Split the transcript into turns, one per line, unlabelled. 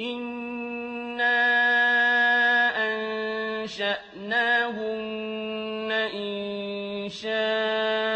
إِنَّا أَنشَأْنَاهُنَّ إِنشَاءً